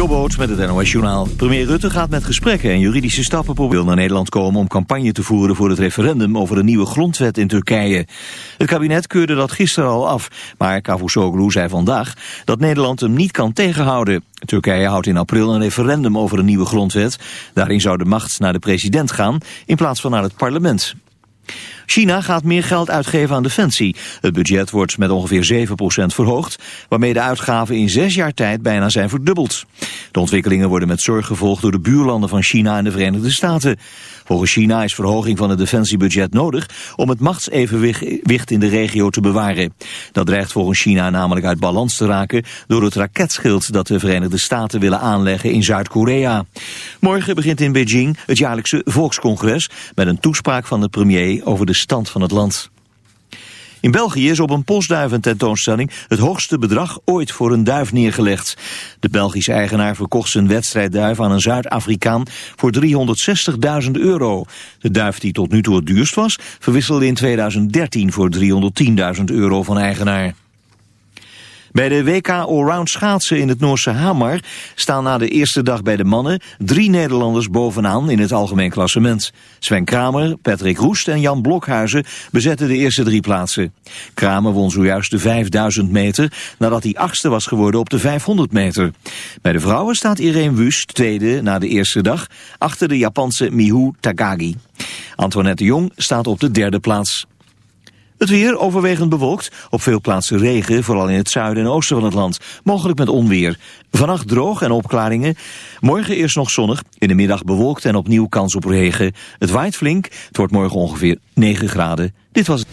Jobboot met het NOS Journaal. Premier Rutte gaat met gesprekken en juridische stappen proberen naar Nederland komen om campagne te voeren voor het referendum over een nieuwe grondwet in Turkije. Het kabinet keurde dat gisteren al af, maar Cavusoglu zei vandaag dat Nederland hem niet kan tegenhouden. Turkije houdt in april een referendum over een nieuwe grondwet. Daarin zou de macht naar de president gaan in plaats van naar het parlement. China gaat meer geld uitgeven aan defensie. Het budget wordt met ongeveer 7% verhoogd, waarmee de uitgaven in zes jaar tijd bijna zijn verdubbeld. De ontwikkelingen worden met zorg gevolgd door de buurlanden van China en de Verenigde Staten. Volgens China is verhoging van het defensiebudget nodig om het machtsevenwicht in de regio te bewaren. Dat dreigt volgens China namelijk uit balans te raken door het raketschild dat de Verenigde Staten willen aanleggen in Zuid-Korea. Morgen begint in Beijing het jaarlijkse volkscongres met een toespraak van de premier over de stand van het land. In België is op een postduivententoonstelling het hoogste bedrag ooit voor een duif neergelegd. De Belgische eigenaar verkocht zijn wedstrijdduif aan een Zuid-Afrikaan voor 360.000 euro. De duif die tot nu toe het duurst was, verwisselde in 2013 voor 310.000 euro van eigenaar. Bij de WK Allround schaatsen in het Noorse Hamar staan na de eerste dag bij de mannen drie Nederlanders bovenaan in het algemeen klassement. Sven Kramer, Patrick Roest en Jan Blokhuizen bezetten de eerste drie plaatsen. Kramer won zojuist de 5000 meter nadat hij achtste was geworden op de 500 meter. Bij de vrouwen staat Irene Wust tweede na de eerste dag achter de Japanse Mihu Takagi. Antoinette Jong staat op de derde plaats. Het weer overwegend bewolkt. Op veel plaatsen regen, vooral in het zuiden en oosten van het land. Mogelijk met onweer. Vannacht droog en opklaringen. Morgen eerst nog zonnig. In de middag bewolkt en opnieuw kans op regen. Het waait flink. Het wordt morgen ongeveer 9 graden. Dit was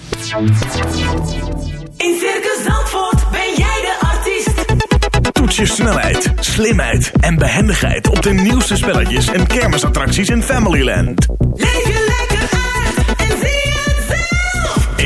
In Circus Zandvoort ben jij de artiest. Toets je snelheid, slimheid en behendigheid op de nieuwste spelletjes en kermisattracties in Familyland. Leef je lekker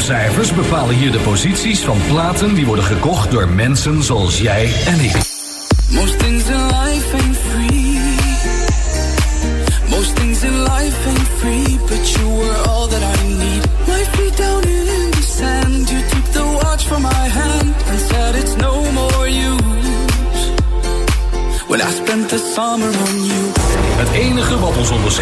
Verkoopcijfers bepalen hier de posities van platen die worden gekocht door mensen zoals jij en ik.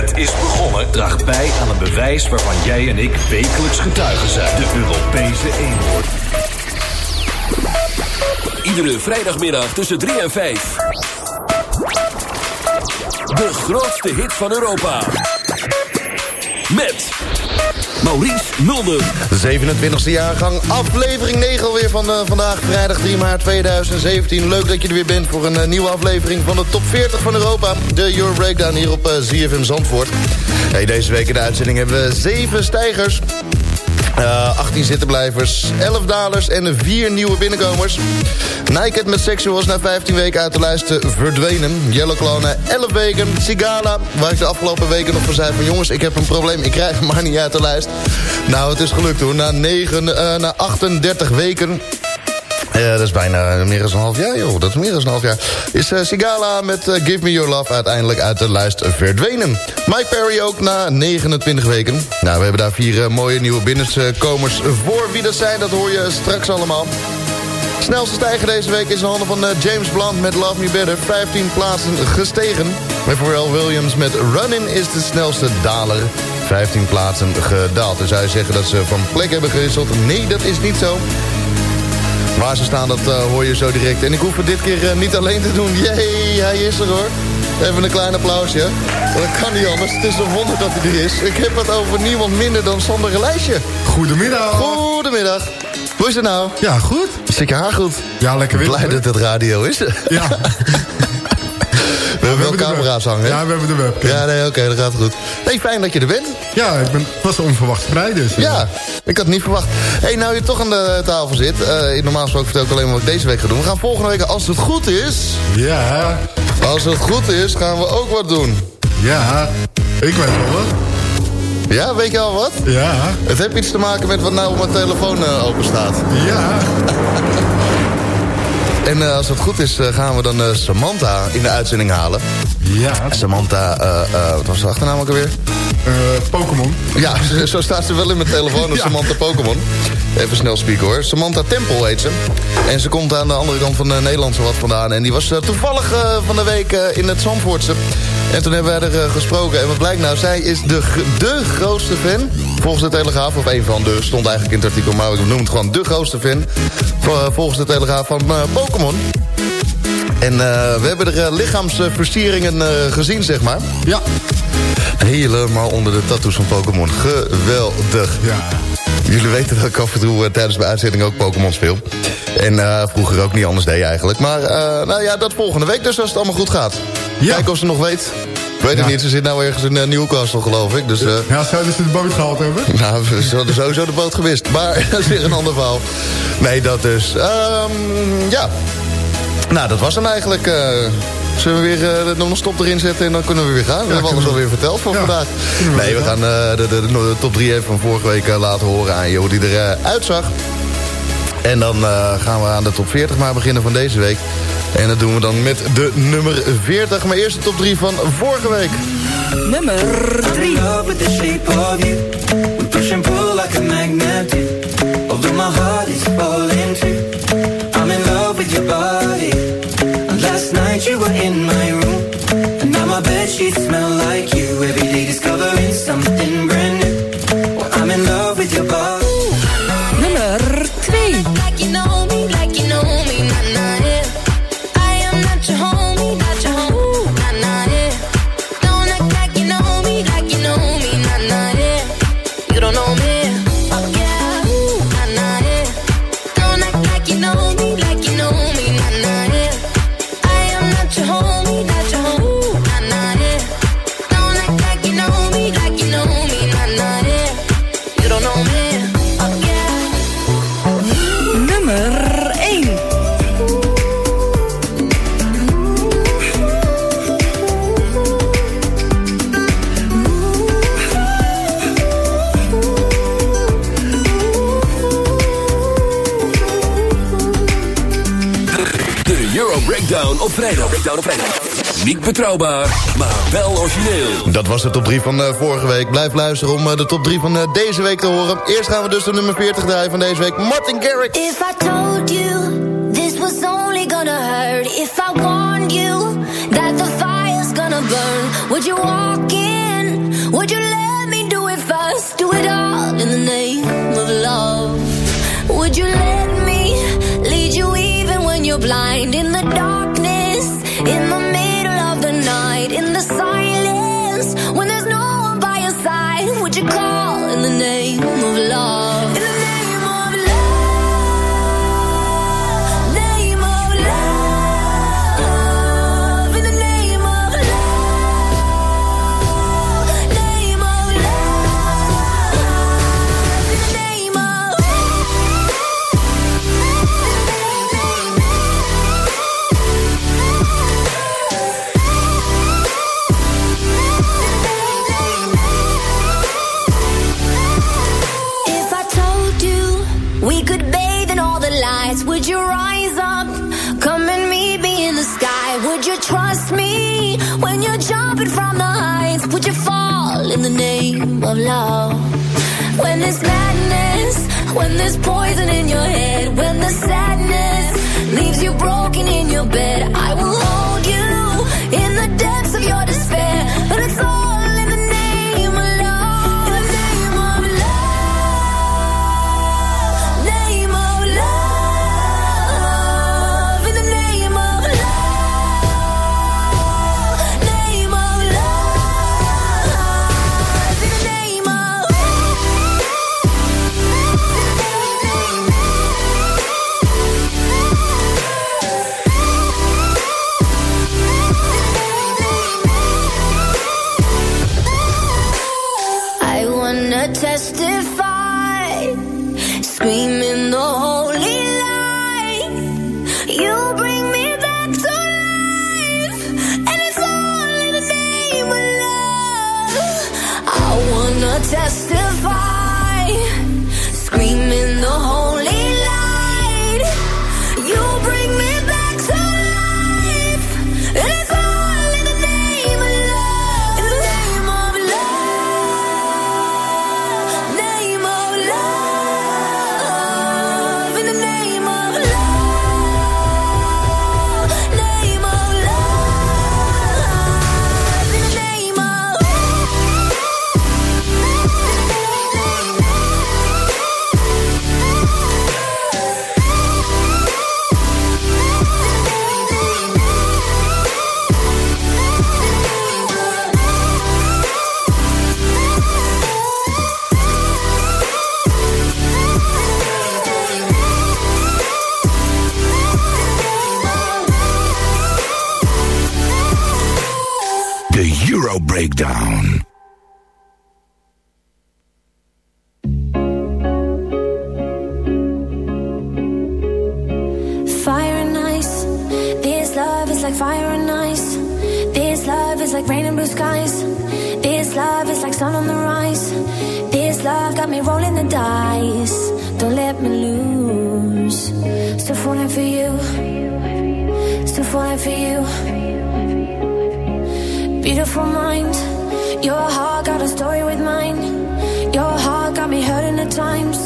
net is begonnen, draagt bij aan een bewijs waarvan jij en ik wekelijks getuigen zijn. De Europese eenhoorn. Iedere vrijdagmiddag tussen 3 en 5. De grootste hit van Europa. Met Maurice Mulder. 27e jaargang, aflevering 9 alweer van uh, vandaag, vrijdag 3 maart 2017. Leuk dat je er weer bent voor een uh, nieuwe aflevering van de top 40 van Europa. De Euro Breakdown hier op uh, ZFM Zandvoort. Hey, deze week in de uitzending hebben we 7 stijgers. Uh, 18 zittenblijvers, 11 dalers en 4 nieuwe binnenkomers. Naked met Sexuals na 15 weken uit de lijst verdwenen. Yellow Claw na 11 weken. Sigala, waar ik de afgelopen weken nog van zei van... jongens, ik heb een probleem, ik krijg hem maar niet uit de lijst. Nou, het is gelukt hoor. Na, 9, uh, na 38 weken ja, dat is bijna meer dan een half jaar, joh. Dat is meer dan een half jaar. Is uh, Sigala met uh, Give Me Your Love uiteindelijk uit de lijst verdwenen. Mike Perry ook na 29 weken. Nou, we hebben daar vier uh, mooie nieuwe binnenkomers voor. Wie dat zijn, dat hoor je straks allemaal. Snelste stijger deze week is in handen van James Blunt met Love Me Better. 15 plaatsen gestegen. Maar Pharrell Williams met Running is de snelste daler. 15 plaatsen gedaald. Dus je zeggen dat ze van plek hebben gewisseld? Nee, dat is niet zo. Waar ze staan, dat uh, hoor je zo direct. En ik hoef het dit keer uh, niet alleen te doen. Jee, hij is er hoor. Even een klein applausje. Dat kan niet anders. Het is een wonder dat hij er is. Ik heb het over niemand minder dan Sander Lijstje. Goedemiddag. Goedemiddag. Hoe is het nou? Ja, goed. Zit je haar goed? Ja, lekker wit. Blij dat het radio is. Ja. We hebben wel camera's hangen? Ja, we hebben de webcam. Ja, nee, oké, okay, dat gaat goed. Nee, fijn dat je er bent. Ja, ik ben, was onverwacht vrij dus. Ja, ik had het niet verwacht. Hé, hey, nou je toch aan de tafel zit. Uh, normaal gesproken vertel ik alleen maar wat ik deze week ga doen. We gaan volgende week, als het goed is... Ja. Als het goed is, gaan we ook wat doen. Ja, ik weet wel wat. Ja, weet je al wat? Ja. Het heeft iets te maken met wat nou op mijn telefoon uh, open staat. Ja. En uh, als het goed is, uh, gaan we dan uh, Samantha in de uitzending halen. Ja. Samantha, wat was de achternaam ook alweer? Pokémon. Ja, zo staat ze wel in mijn telefoon, ja. Samantha Pokémon. Even snel spieken hoor. Samantha Tempel heet ze. En ze komt aan de andere kant van Nederland zo wat vandaan. En die was toevallig van de week in het Zandvoortse. En toen hebben wij er gesproken. En wat blijkt nou, zij is de, de grootste fan. Volgens de Telegraaf, of een van de, stond eigenlijk in het artikel... maar ik noem het gewoon de grootste fan. Volgens de Telegraaf van Pokémon. En uh, we hebben er uh, lichaamsversieringen gezien, zeg maar. Ja. Helemaal onder de tattoos van Pokémon. Geweldig. Ja. Jullie weten dat ik af en toe tijdens mijn uitzending ook Pokémon speel. En vroeger ook niet anders deed eigenlijk. Maar nou ja, dat volgende week dus als het allemaal goed gaat. Ja. Kijken of ze nog weet. Ik weet het niet, ze zit nou ergens in uh, Newcastle geloof ik. Dus, uh, Ja, zouden ze de boot gehaald hebben? nou, ze hadden sowieso de boot gewist. Maar dat is weer een ander verhaal. Nee, dat dus. Ehm, ja. Nou, dat was hem eigenlijk. eh. Zullen we weer eh, nog een stop erin zetten en dan kunnen we weer gaan? We hebben alles we. alweer verteld voor Ja, vandaag. we Nee, we gaan eh, de, de, de, de top 3 even van vorige week eh, laten horen aan je hoe die eruit uitzag. En dan eh, gaan we aan de top 40 maar beginnen van deze week. En dat doen we dan met de nummer 40. Maar eerst de top 3 van vorige week. Nummer 3 love with the shape of you We push and pull like a magnet. Do Although my heart is falling too I'm in love with your body. And last night you were in my room. And now my bed sheets smell like you. Every day discovering something Niet betrouwbaar, maar wel origineel. Dat was de top 3 van eh, vorige week. Blijf luisteren om eh, de top 3 van eh, deze week te horen. Eerst gaan we dus de nummer 40 draaien van deze week. Martin Garrix. If I told you this was only gonna hurt, if I warned you that the fire's gonna burn, would you walk in? Would you let me do it first? Do it all in the name of love. Would you let me of me when you're jumping from the heights? Would you fall in the name of love? When there's madness, when there's poison in your head, when the sadness leaves you broken in your bed, I will hold you in the depths of your despair. Breakdown. Fire and ice. This love is like fire and ice. This love is like rain and blue skies. This love is like sun on the rise. This love got me rolling the dice. Don't let me lose. Still falling for you. Still falling for you. Beautiful mind. Your heart got a story with mine. Your heart got me hurting at times.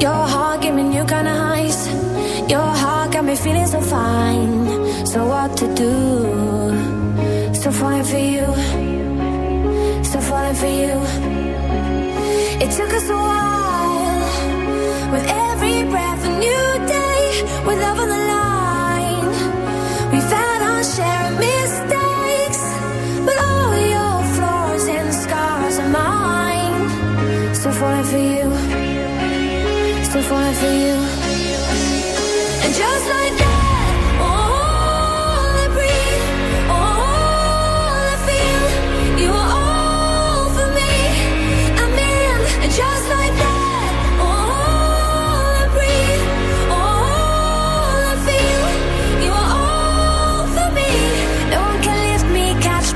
Your heart gave me new kind of highs. Your heart got me feeling so fine. So what to do? Still falling for you. Still falling for you. It took us a while. With every breath, a new day. With love on the line.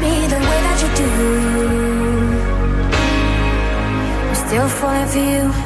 Me the way that you do. I'm still falling for you.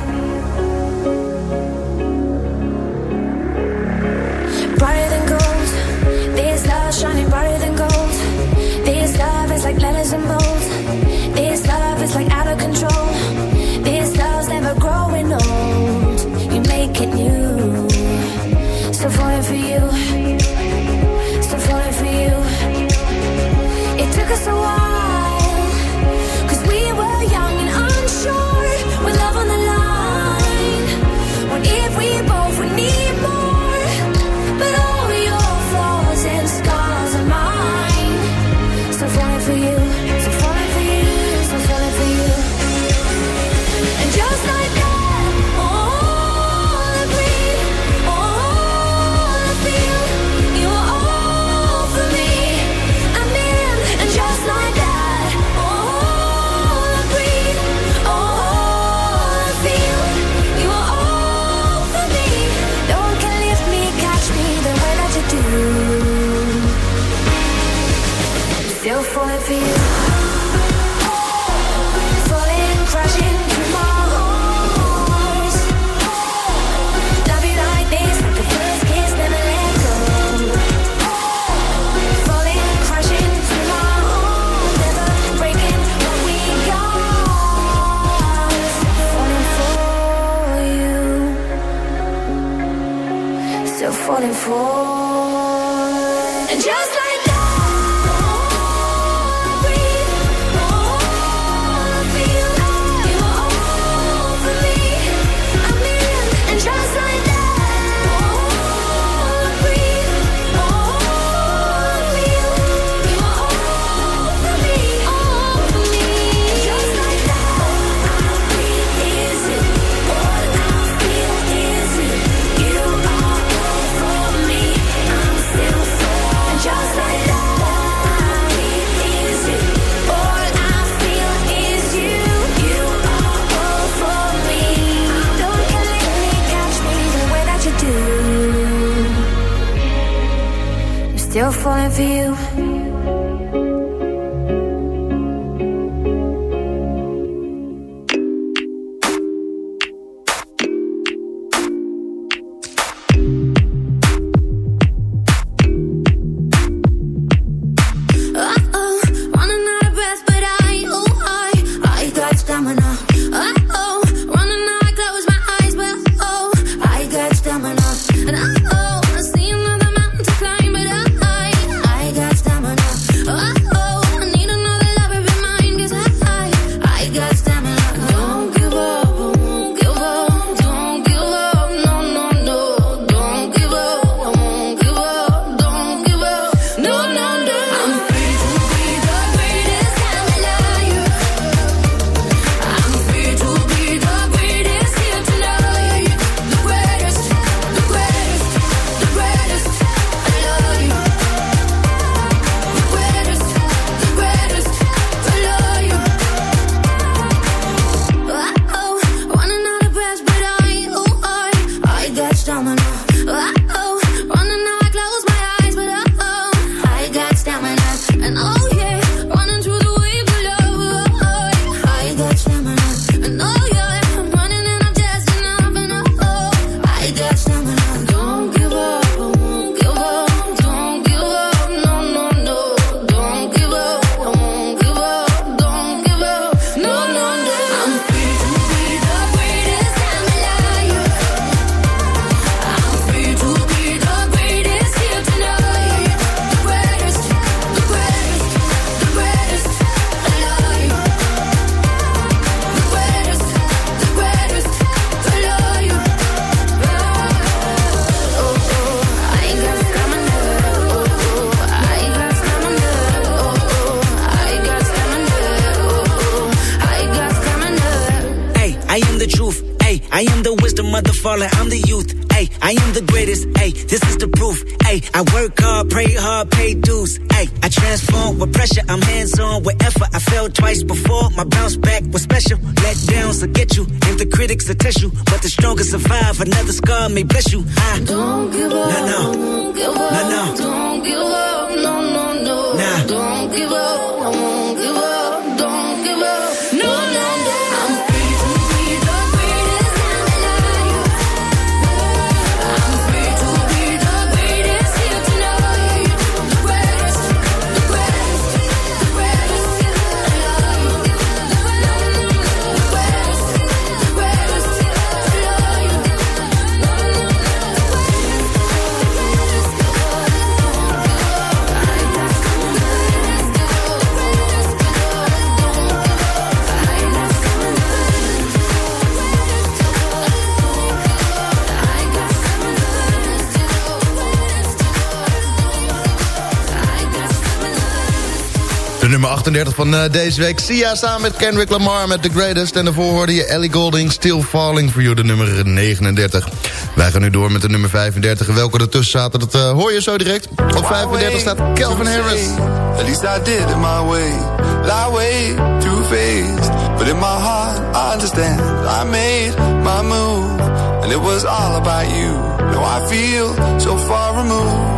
feel never let scar me bless you. I don't give up. Nah, nah. 38 van eh, deze week. Sia samen met Kendrick Lamar met The Greatest. En daarvoor hoorde je Ellie Golding, Still Falling voor You, de nummer 39. Wij gaan nu door met de nummer 35. Welke ertussen zaten, dat eh, hoor je zo direct. Op 35 staat Calvin Harris. At least I did in my way. Way, two-faced. But in my heart, I understand. I made my move. And it was all about you. Now I feel so far removed.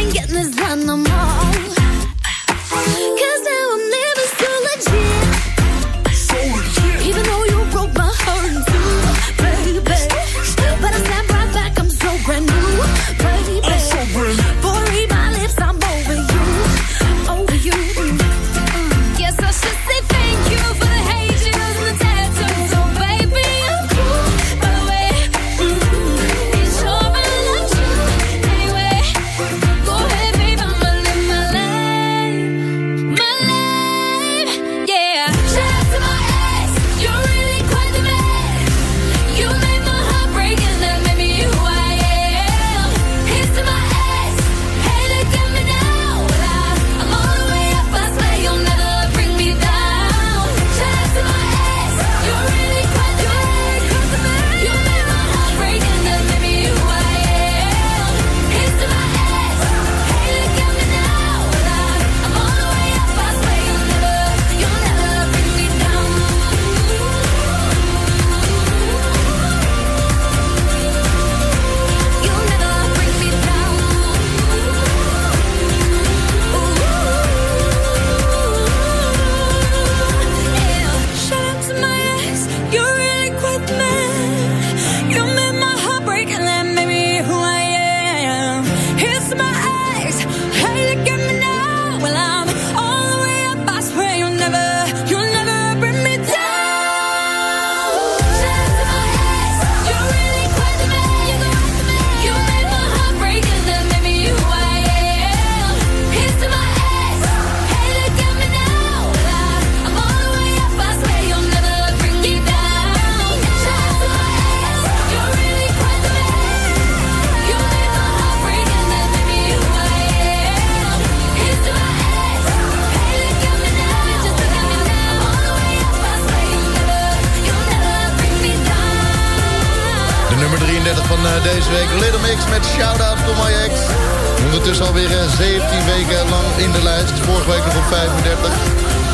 In de lijst. Vorige week nog op 35.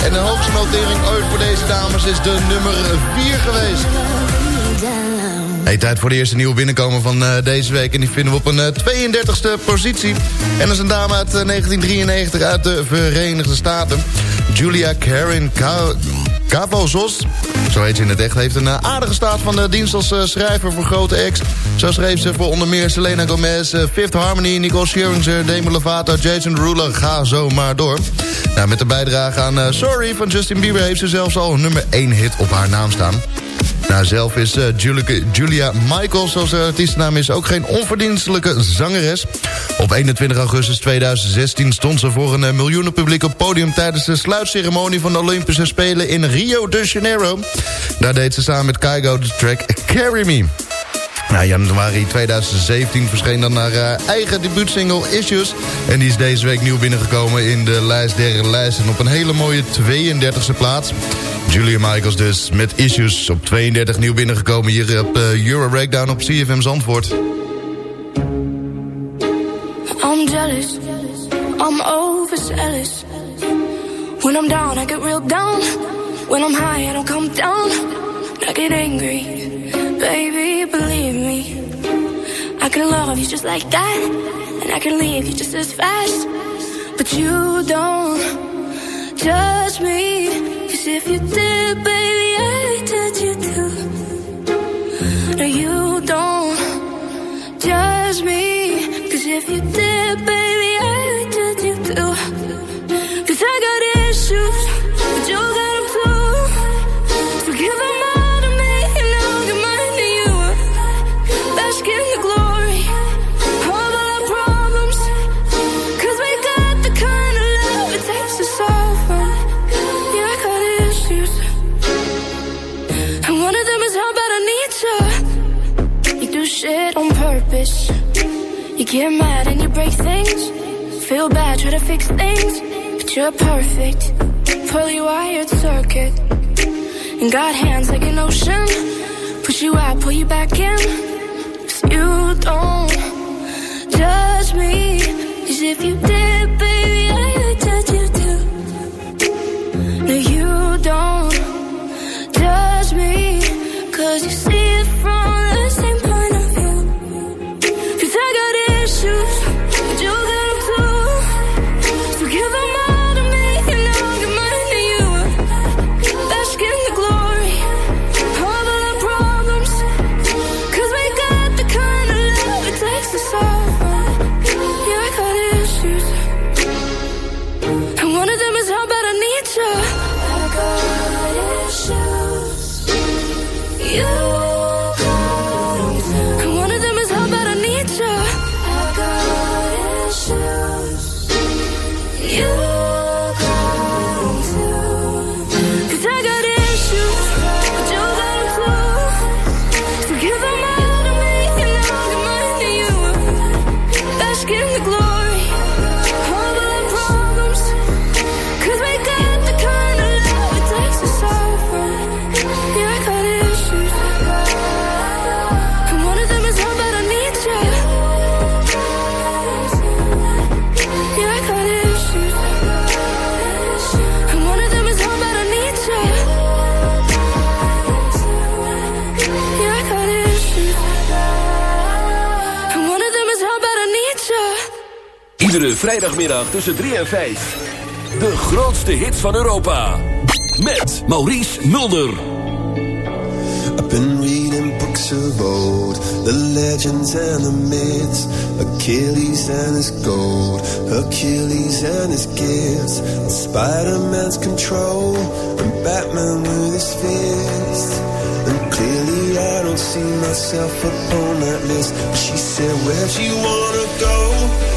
En de hoogste notering ooit voor deze dames is de nummer 4 geweest. Hey, tijd voor de eerste nieuwe binnenkomen van uh, deze week. En die vinden we op een uh, 32e positie. En dat is een dame uit uh, 1993 uit de Verenigde Staten. Julia Karen Cavozos. Zo heet ze in het echt. Heeft een aardige staat van de dienst als schrijver voor grote acts. Zo schreef ze voor onder meer Selena Gomez, Fifth Harmony, Nicole Scherzinger, Demi Lovato, Jason Derulo. Ga zo maar door. Nou, met de bijdrage aan Sorry van Justin Bieber heeft ze zelfs al nummer 1 hit op haar naam staan. Nou, zelf is uh, Julia, Michaels, zoals haar artiestennaam is... ook geen onverdienstelijke zangeres. Op 21 augustus 2016 stond ze voor een uh, miljoenenpubliek op podium... tijdens de sluitceremonie van de Olympische Spelen in Rio de Janeiro. Daar deed ze samen met Kygo de track Carry Me. Nou, januari 2017 verscheen dan haar uh, eigen debuutsingle Issues. En die is deze week nieuw binnengekomen in de lijst der lijsten... op een hele mooie 32e plaats. Julia Michaels dus met Issues op 32 nieuw binnengekomen... hier op uh, Euro Breakdown op CFM Zandvoort. I'm jealous, I'm overzealous. When I'm down, I get real down. When I'm high, I don't come down. I get angry, baby, believe me. I can love you just like that. And I can leave you just as fast. But you don't judge me. Cause if you did, baby, I judge you too. No, you don't judge me. Cause if you did, baby, to fix things. But you're perfect. Fully wired circuit. And got hands like an ocean. Push you out, pull you back in. Cause you don't judge me. Cause if you did, baby, Iedere vrijdagmiddag tussen 3 en 5. De grootste hits van Europa. Met Maurice Mulder. I've been reading books of old, the legends and the myths, Achilles and his gold, Hercules and his gifts, Spider-Man's control, and Batman with his fist. And clearly I don't see myself upon that list. But she said, where'd you wanna go?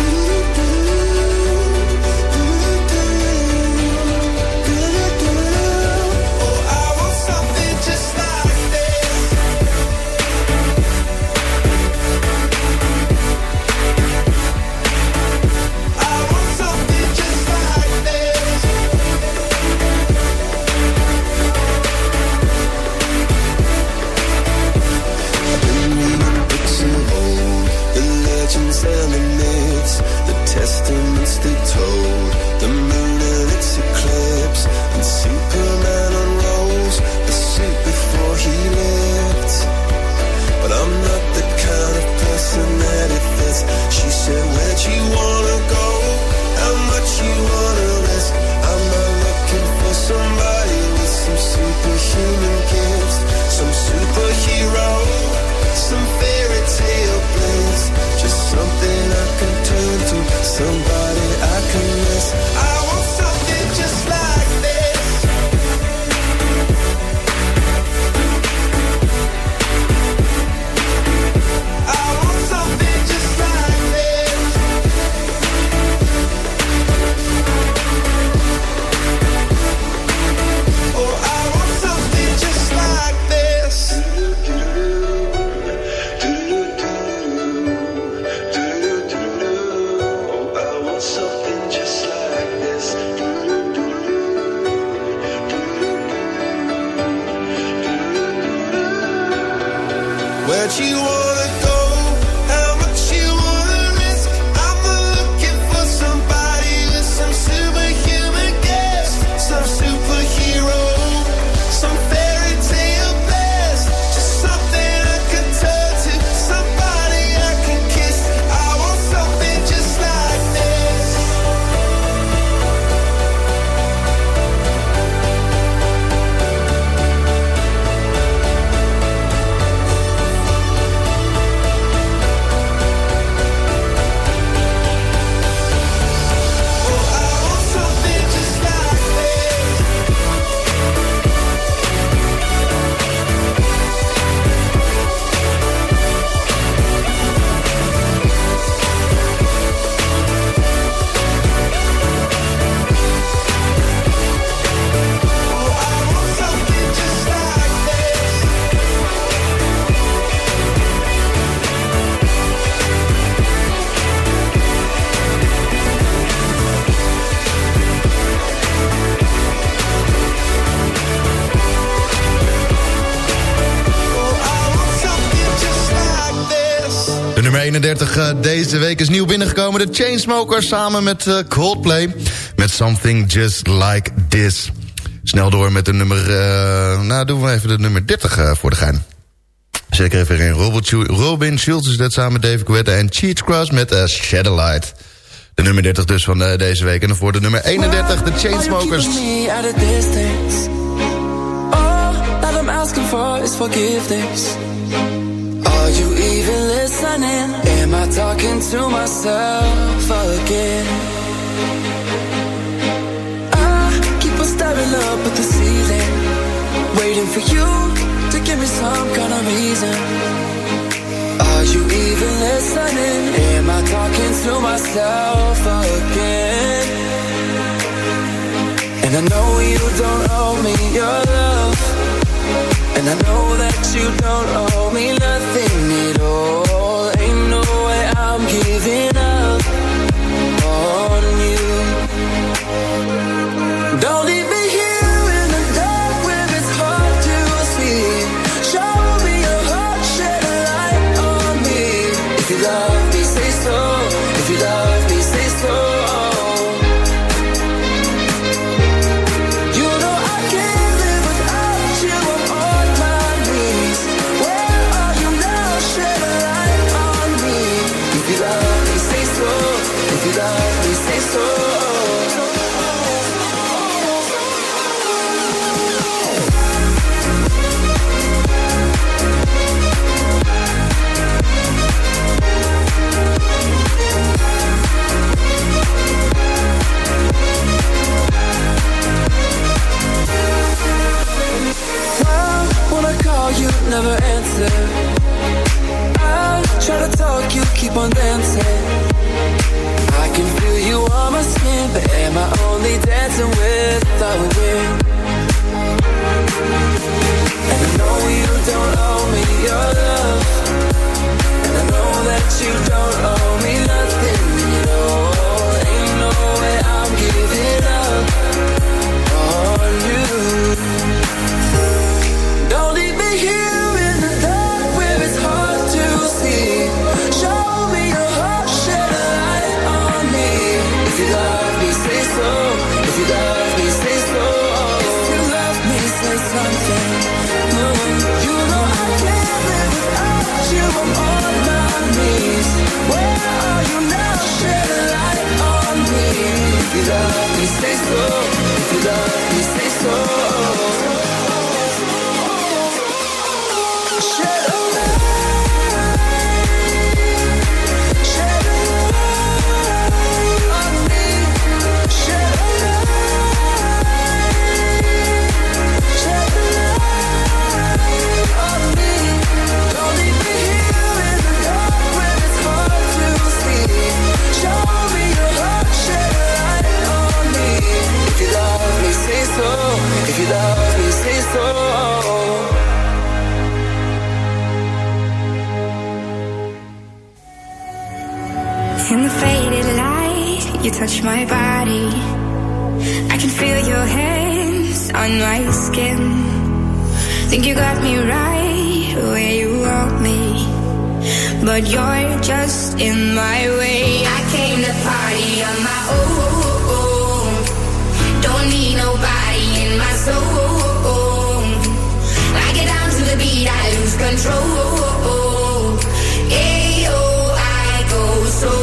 30 eh, deze week is nieuw binnengekomen. De Chainsmokers samen met eh, Coldplay. Met Something Just Like This. Snel door met de nummer... Eh, nou, doen we even de nummer 30 voor de gein. Zeker even in Robin Schultz is dat samen met Dave Guetta en Cheats Cross met Shadowlight. De nummer 30 dus van deze week. En dan voor de nummer 31, de Chainsmokers. Oh, asking for is forgiveness. listening. Am I talking to myself again? I keep on staring up at the ceiling, waiting for you to give me some kind of reason. Are you even listening? Am I talking to myself again? And I know you don't owe me your love, and I know that you don't owe me nothing. With the wind, And I know you don't owe me your love, and I know that you don't owe. Love touch my body. I can feel your hands on my skin. Think you got me right where you want me. But you're just in my way. I came to party on my own. Don't need nobody in my soul. I get down to the beat, I lose control. Ayo, I go so, so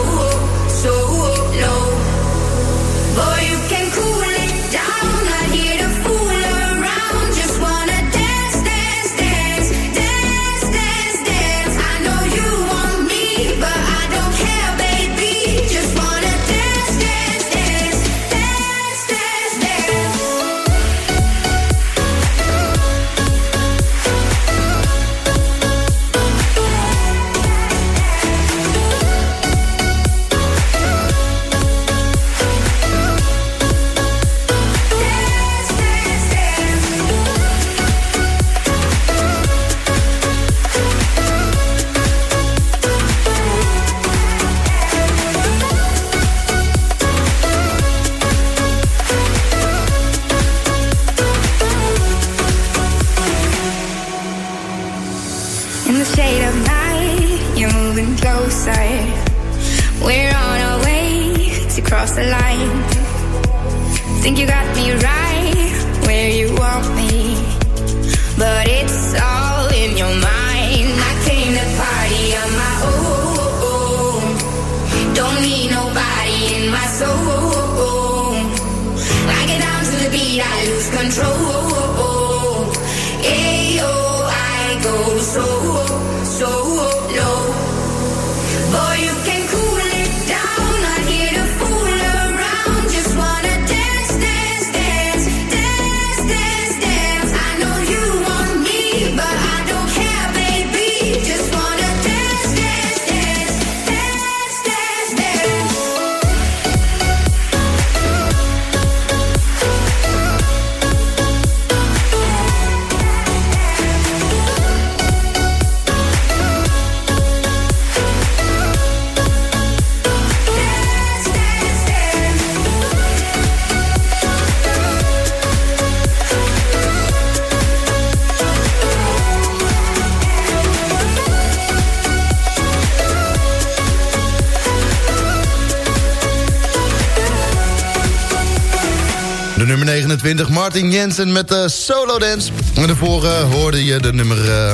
29, Martin Jensen met de Solo Dance. En daarvoor eh, hoorde je de nummer... eh,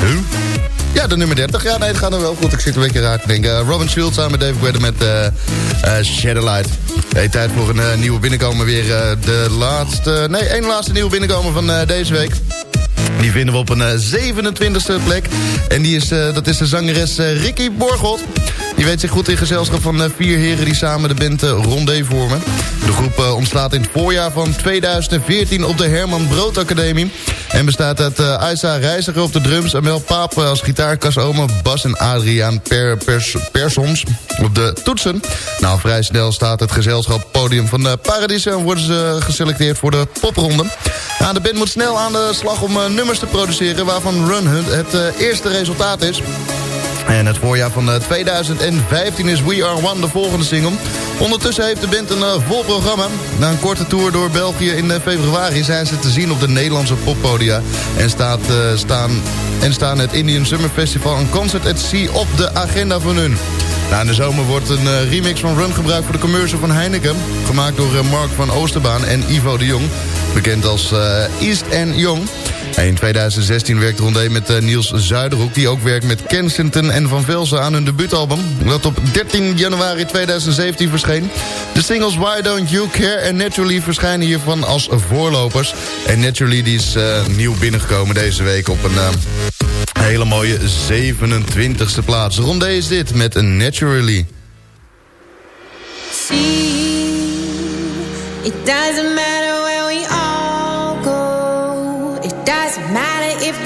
huh? Ja, de nummer 30. Ja, nee, het gaat er wel goed. Ik zit een beetje raar te denken. Eh, Robin Schultz samen met Dave Guetta met eh eh, Shadowlight. Hey, tijd voor een eh, nieuwe binnenkomen weer. eh, de laatste... Nee, één laatste nieuwe binnenkomen van eh, deze week. Die vinden we op een eh, 27e plek. En die is, eh, dat is de zangeres eh, Ricky Borgelt. Weet zich goed in gezelschap van eh, vier heren die samen de band eh, Rondé vormen. De groep eh, ontstaat in het voorjaar van 2014 op de Herman Brood Academie. En bestaat uit uh, Aisa Reiziger op de drums... Amel Paap als gitaar, Cas Bas en Adriaan per, Pers, Persons op de toetsen. Nou, vrij snel staat het gezelschap podium van de en worden ze geselecteerd voor de popronde. Nou, de band moet snel aan de slag om nummers te produceren... waarvan Run Hunt het eerste resultaat is... En het voorjaar van eh, 2015 is We Are One de volgende single. Ondertussen heeft de band een eh, vol programma. Na een korte tour door België in eh, februari zijn ze te zien op de Nederlandse poppodia. En, staat, staan, en staan het Indian Summer Festival en Concert at Sea op de agenda van hun. Na in de zomer wordt een remix van Run gebruikt voor de commercial van Heineken. Gemaakt door Mark van Oosterbaan en Ivo de Jong. Bekend als East en Jong. In 2016 werkte Rondé met eh, Niels Zuiderhoek... die ook werkt met Kensington en Van Velsen aan hun debuutalbum... dat op 13 januari 2017 verscheen. De singles Why Don't You Care en Naturally verschijnen hiervan als voorlopers. En Naturally die is eh, nieuw binnengekomen deze week op een... Eh, hele mooie 27e plaats. Rondé is dit met een Naturally. See, it doesn't matter where we are.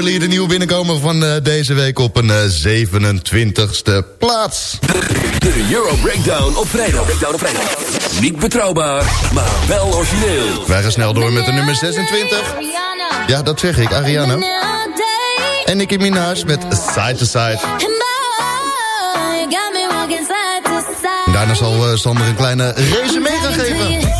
De nieuwe binnenkomer van eh, deze week op een eh, 27e plaats. De, Euro Breakdown op vrijdag. Niet betrouwbaar, maar wel origineel. Wij gaan snel door met de nummer 26. Ja, dat zeg ik, Ariana. En Nicki Minaj met Side to Side. Daarna zal eh, Sander een kleine resume mee gaan geven.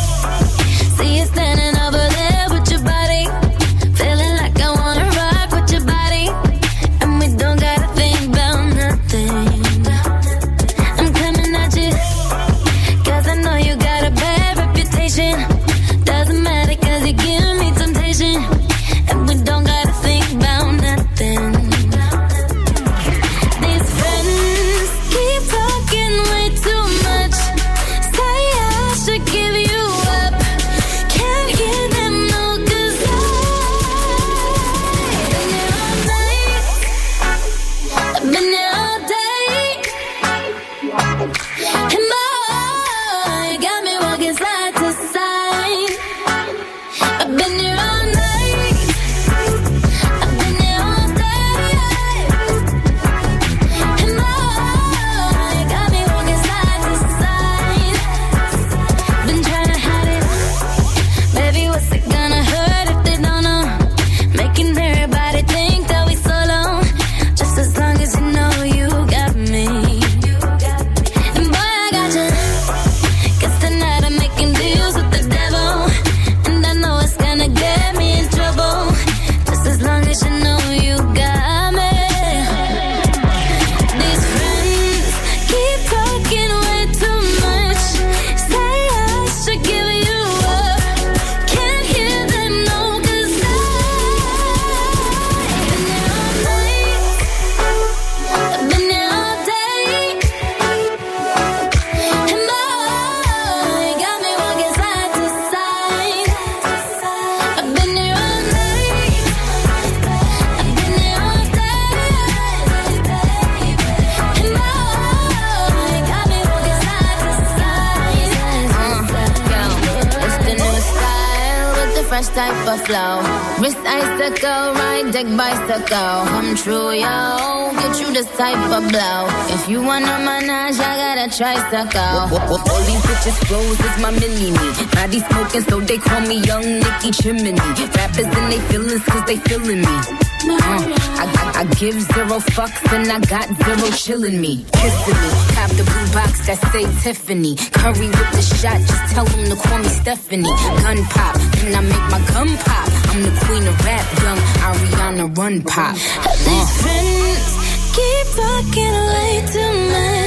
A tricycle. All these bitches flows is my mini me. Body smoking, so they call me Young Nicky Chimney. Rappers and they feelings, cause they feeling me. Uh, I, I, I give zero fucks and I got zero chillin' me. Kissing me. Cop the blue box that say Tiffany. Curry with the shot, just tell them to call me Stephanie. Gun pop, then I make my gun pop. I'm the queen of rap, young Ariana Run Pop. These friends keep talking way too much. Say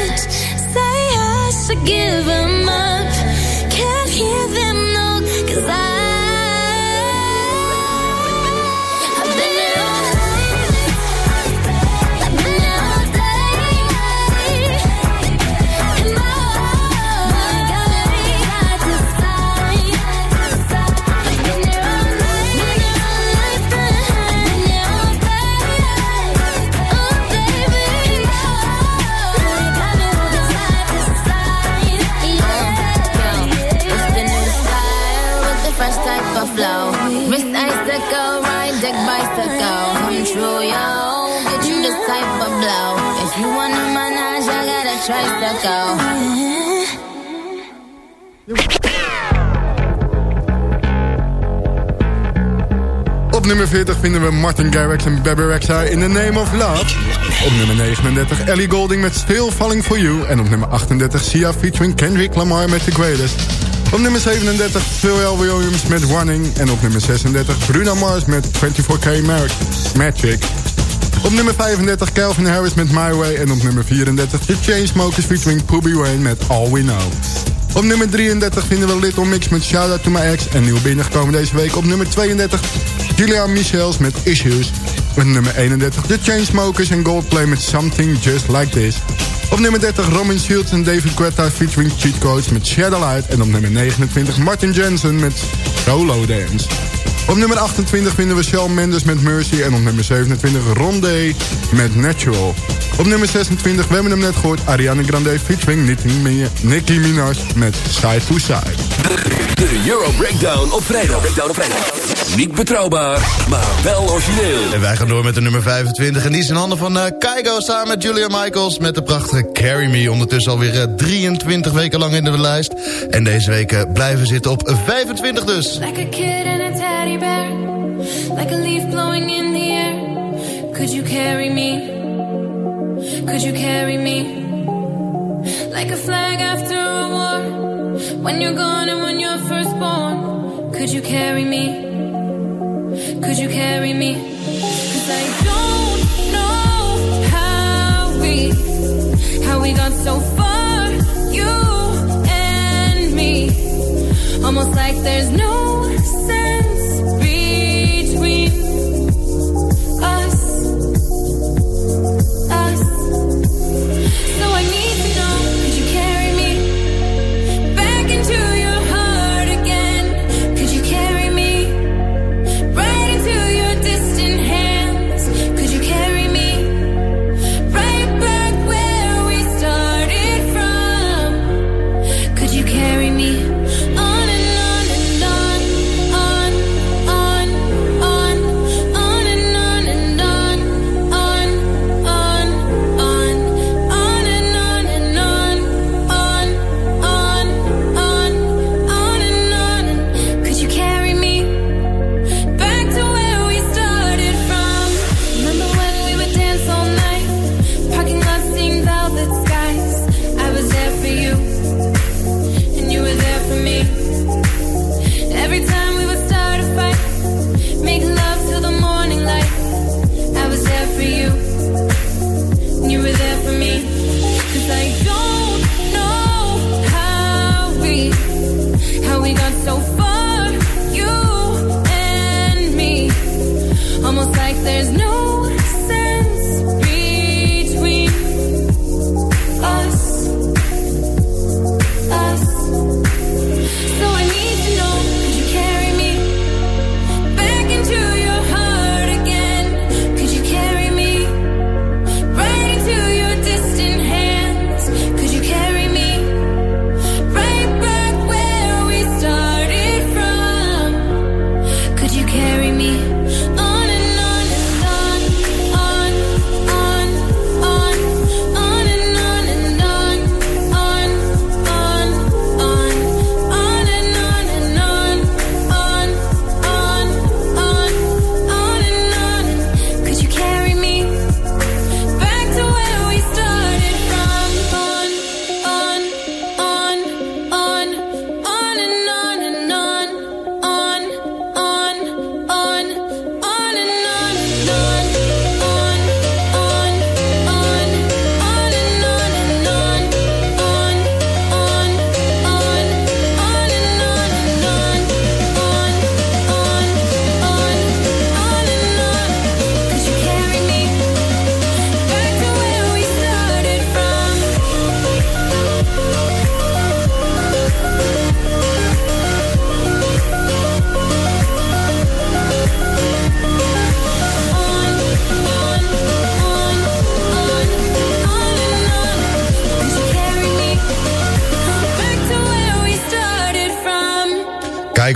Should give them up. Can't hear them, no, cause I. Op nummer 40 vinden we Martin Garrix en Bebe Rexha in The Name of Love. Op nummer 39 Ellie Golding met Still Falling For You. En op nummer 38 Sia featuring Kendrick Lamar met The Greatest. Op nummer 37 Pharrell Williams met Running. En op nummer 36 Bruno Mars met 24K Mar- Magic. Op nummer 35 Calvin Harris met My Way. En op nummer 34 The Chainsmokers featuring Pooby Wayne met All We Know. Op nummer 33 vinden we Little Mix met Shout Out To My Ex. En nieuw binnengekomen deze week op nummer 32 Julia Michels met Issues. Op nummer 31 The Chainsmokers en Goldplay met Something Just Like This. Op nummer 30 Robin Shields en David Guetta featuring Cheat Codes met Shadowlight. En op nummer 29 Martin Jensen met Solo Dance. Op nummer 28 vinden we Shawn Mendes met Mercy. En op nummer 27 Rondé met Natural. Op nummer 26, we hebben hem net gehoord, Ariana Grande featuring Nicki Mi- Nicki Minaj met Side to Side. De Euro Breakdown op vrijdag. Breakdown op vrijdag. Niet betrouwbaar, maar wel origineel. En wij gaan door met de nummer 25. En die is in handen van eh Keigo samen met Julia Michaels... met de prachtige Carry Me. Ondertussen alweer eh, 23 weken lang in de lijst. En deze weken blijven zitten op 25 dus. Like a kid and a teddy bear, like a leaf blowing in the air. Could you carry me? Could you carry me? Like a flag after a war, when you're gone and when you're first born. Could you carry me? Could you carry me? 'Cause I don't know how we, how we got so far, you and me. Almost like there's no sense between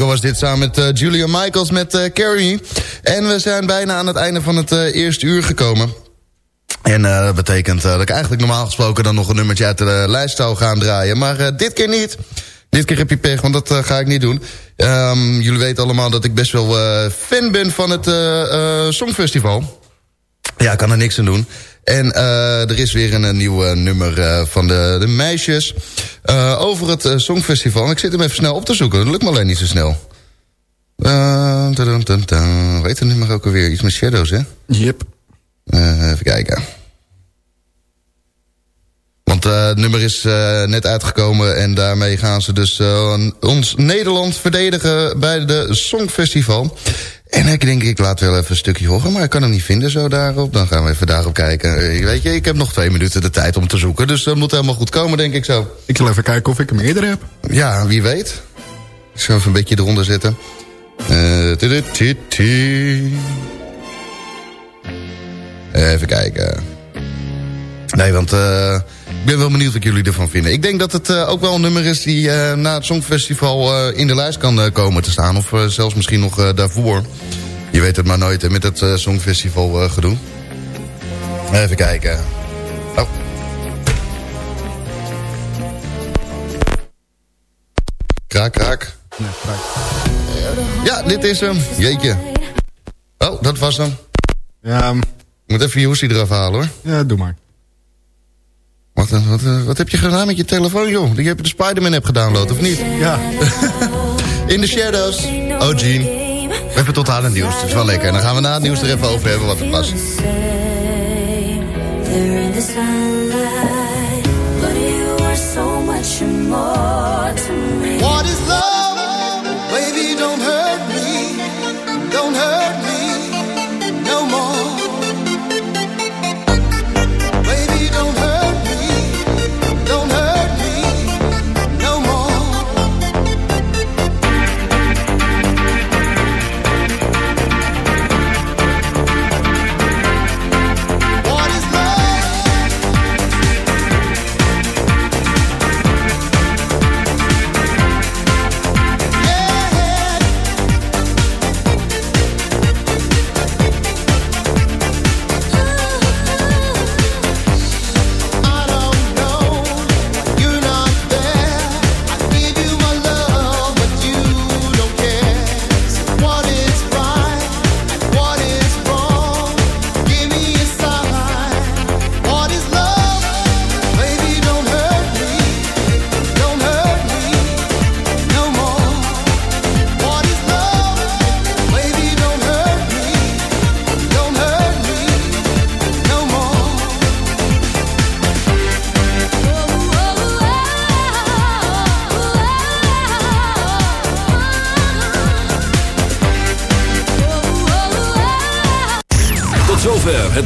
was dit samen met eh, Julia Michaels met eh Carry Me. En we zijn bijna aan het einde van het eh, eerste uur gekomen. En dat betekent dat ik eigenlijk normaal gesproken dan nog een nummertje uit de lijst zou gaan draaien. Maar dit keer niet. Dit keer heb je pech, want dat ga ik niet doen. Ehm, jullie weten allemaal dat ik best wel fan ben van het Songfestival. Ja, ik kan er niks aan doen. En eh, er is weer een, een nieuw eh, nummer eh, van de, de meisjes eh, over het eh, Songfestival. Ik zit hem even snel op te zoeken, dat lukt me alleen niet zo snel. Uh. Weet het nummer ook alweer? Iets met Shadows, hè? Yep. Eh, even kijken. Want eh, het nummer is eh, net uitgekomen en daarmee gaan ze dus eh, ons Nederland verdedigen bij de Songfestival. En ik denk, ik laat wel even een stukje horen, maar ik kan hem niet vinden zo daarop. Dan gaan we even daarop kijken. Eh, weet je, ik heb nog twee minuten de tijd om te zoeken, dus dat moet helemaal goed komen, denk ik zo. Ik zal even kijken of ik hem eerder heb. Ja, wie weet. Ik zal even een beetje eronder zetten. Eh. Even kijken. Nee, want eh, ik ben wel benieuwd wat jullie ervan vinden. Ik denk dat het eh, ook wel een nummer is die eh, na het Songfestival eh, in de lijst kan komen te staan. Of zelfs misschien nog daarvoor. Je weet het maar nooit hè, met het Songfestival gedoe. Even kijken. Oh. Kraak, kraak. Ja, dit is hem. Jeetje. Oh, dat was hem. Ja. Ik moet even je hoesie eraf halen, hoor. Ja, doe maar. Wat, eh, wat, eh, wat heb je gedaan met je telefoon, joh? Die heb je de Spider-Man-app gedownload, of niet? Ja. In the Shadows. Oh, Gene. We hebben tot aan het nieuws. Het is wel lekker. En dan gaan we na het nieuws er even over hebben wat het was.